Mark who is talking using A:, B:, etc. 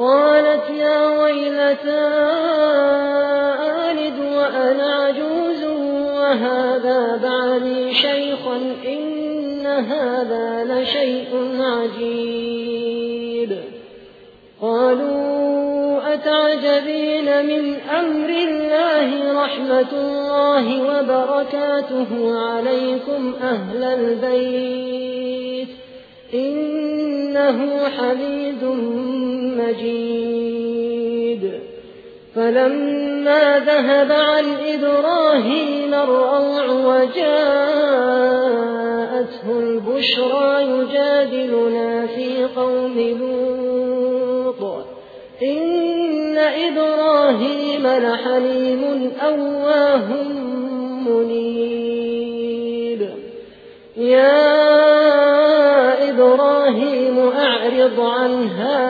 A: قالت يا ويلتى آلد وأنا عجوز وهذا بعلي شيخا إن هذا لشيء عجيب. قالوا أتعجبين من أمر الله رحمة الله وبركاته عليكم أهل البيت إنه حميد مجيد فلما ذهب عن إبراهيم الروع وجاءته البشرى يجادلنا في قوم لوط. إن إبراهيم لحليم أواه منيب. يا إبراهيم أعرض عن هذا